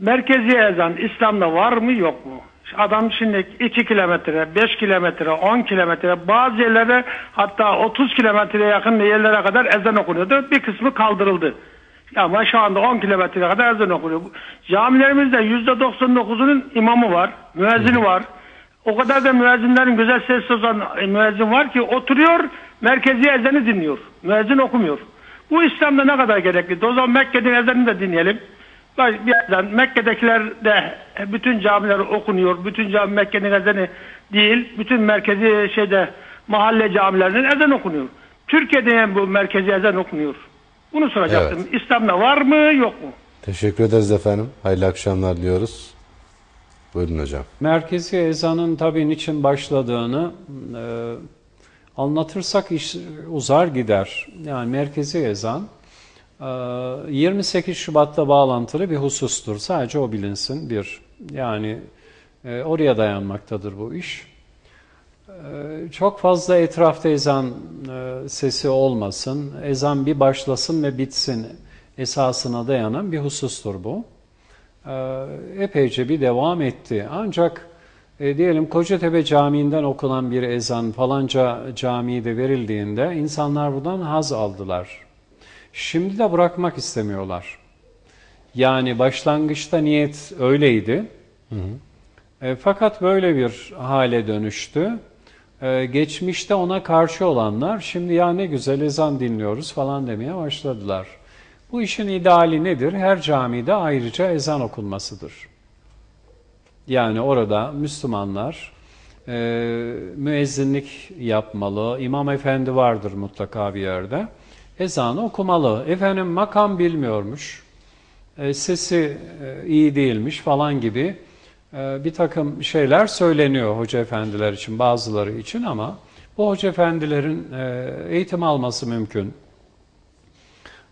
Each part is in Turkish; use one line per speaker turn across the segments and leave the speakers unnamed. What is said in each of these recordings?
merkezi ezan İslam'da var mı yok mu? Adam şimdi 2 kilometre, 5 kilometre, 10 kilometre bazı yerlerde hatta 30 kilometreye yakın yerlere kadar ezan okunuyordu. Bir kısmı kaldırıldı. Ama şu anda 10 kilometreye kadar ezan okunuyor. Camilerimizde %99'unun imamı var, müezzini var. O kadar da müezzinlerin güzel sesli olan müezzin var ki oturuyor merkezi ezanı dinliyor. Müezzin okumuyor. Bu İslam'da ne kadar gerekli? O zaman Mekke'nin ezanını da dinleyelim. Bak, Bir ezan Mekke'dekiler de bütün camiler okunuyor. Bütün cami Mekke'nin ezanı değil. Bütün merkezi şeyde mahalle camilerinin ezan okunuyor. Türkiye'de yani bu merkezi ezan okunuyor. Bunu soracaktım. İslam'da var mı yok mu?
Teşekkür ederiz efendim. Hayırlı akşamlar diliyoruz. Buyurun hocam.
Merkezi ezanın tabii niçin başladığını e, anlatırsak iş uzar gider. Yani merkezi ezan e, 28 Şubat'ta bağlantılı bir husustur. Sadece o bilinsin bir. Yani e, oraya dayanmaktadır bu iş. E, çok fazla etrafta ezan e, sesi olmasın. Ezan bir başlasın ve bitsin esasına dayanan bir husustur bu. Ee, epeyce bir devam etti. Ancak e, diyelim Kocatepe Camii'nden okunan bir ezan falanca camide verildiğinde insanlar buradan haz aldılar. Şimdi de bırakmak istemiyorlar. Yani başlangıçta niyet öyleydi. E, fakat böyle bir hale dönüştü. E, geçmişte ona karşı olanlar şimdi ya ne güzel ezan dinliyoruz falan demeye başladılar. Bu işin ideali nedir? Her camide ayrıca ezan okunmasıdır. Yani orada Müslümanlar e, müezzinlik yapmalı, imam efendi vardır mutlaka bir yerde. Ezanı okumalı. Efendim makam bilmiyormuş, e, sesi e, iyi değilmiş falan gibi e, bir takım şeyler söyleniyor hoca efendiler için, bazıları için ama bu hoca efendilerin e, eğitim alması mümkün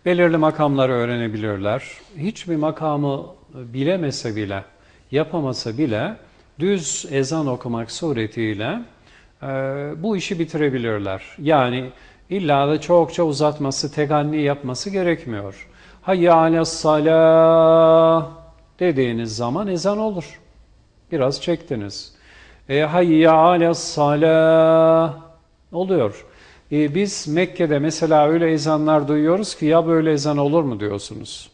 belirli makamları öğrenebilirler. Hiçbir makamı bilemese bile, yapamasa bile düz ezan okumak suretiyle e, bu işi bitirebilirler. Yani illa da çokça uzatması, teganni yapması gerekmiyor. Hayya alas dediğiniz zaman ezan olur. Biraz çektiniz. E, hayya alas oluyor. E, biz Mekke'de mesela öyle ezanlar duyuyoruz ki ya böyle ezan olur mu diyorsunuz.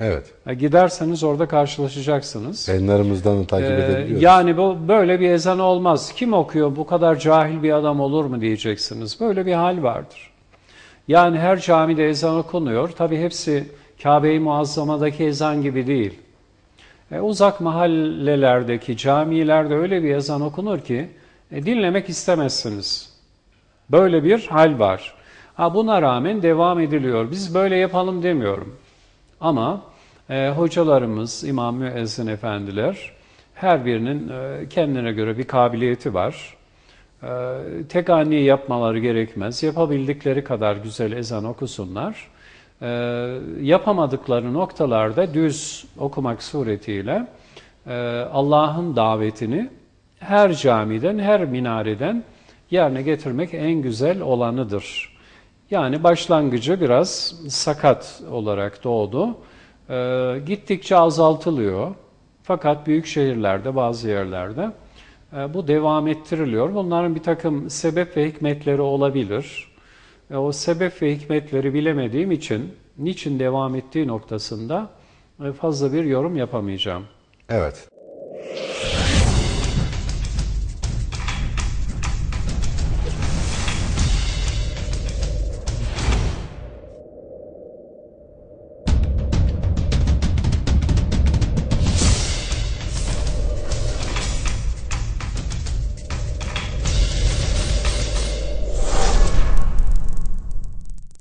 Evet.
Giderseniz orada karşılaşacaksınız.
Yayınlarımızdan da takip
E,
edebiliyoruz.
yani bu böyle bir ezan olmaz. Kim okuyor? Bu kadar cahil bir adam olur mu diyeceksiniz. Böyle bir hal vardır. Yani her camide ezan okunuyor. Tabi hepsi Kabe-i Muazzama'daki ezan gibi değil. E, uzak mahallelerdeki camilerde öyle bir ezan okunur ki e, dinlemek istemezsiniz. Böyle bir hal var. Ha, buna rağmen devam ediliyor. Biz böyle yapalım demiyorum. Ama e, hocalarımız, imam müezzin efendiler her birinin e, kendine göre bir kabiliyeti var. E, teganni yapmaları gerekmez. Yapabildikleri kadar güzel ezan okusunlar. E, yapamadıkları noktalarda düz okumak suretiyle e, Allah'ın davetini her camiden, her minareden yerine getirmek en güzel olanıdır. Yani başlangıcı biraz sakat olarak doğdu. Ee, gittikçe azaltılıyor. Fakat büyük şehirlerde, bazı yerlerde e, bu devam ettiriliyor. Bunların bir takım sebep ve hikmetleri olabilir. E, o sebep ve hikmetleri bilemediğim için niçin devam ettiği noktasında e, fazla bir yorum yapamayacağım.
Evet.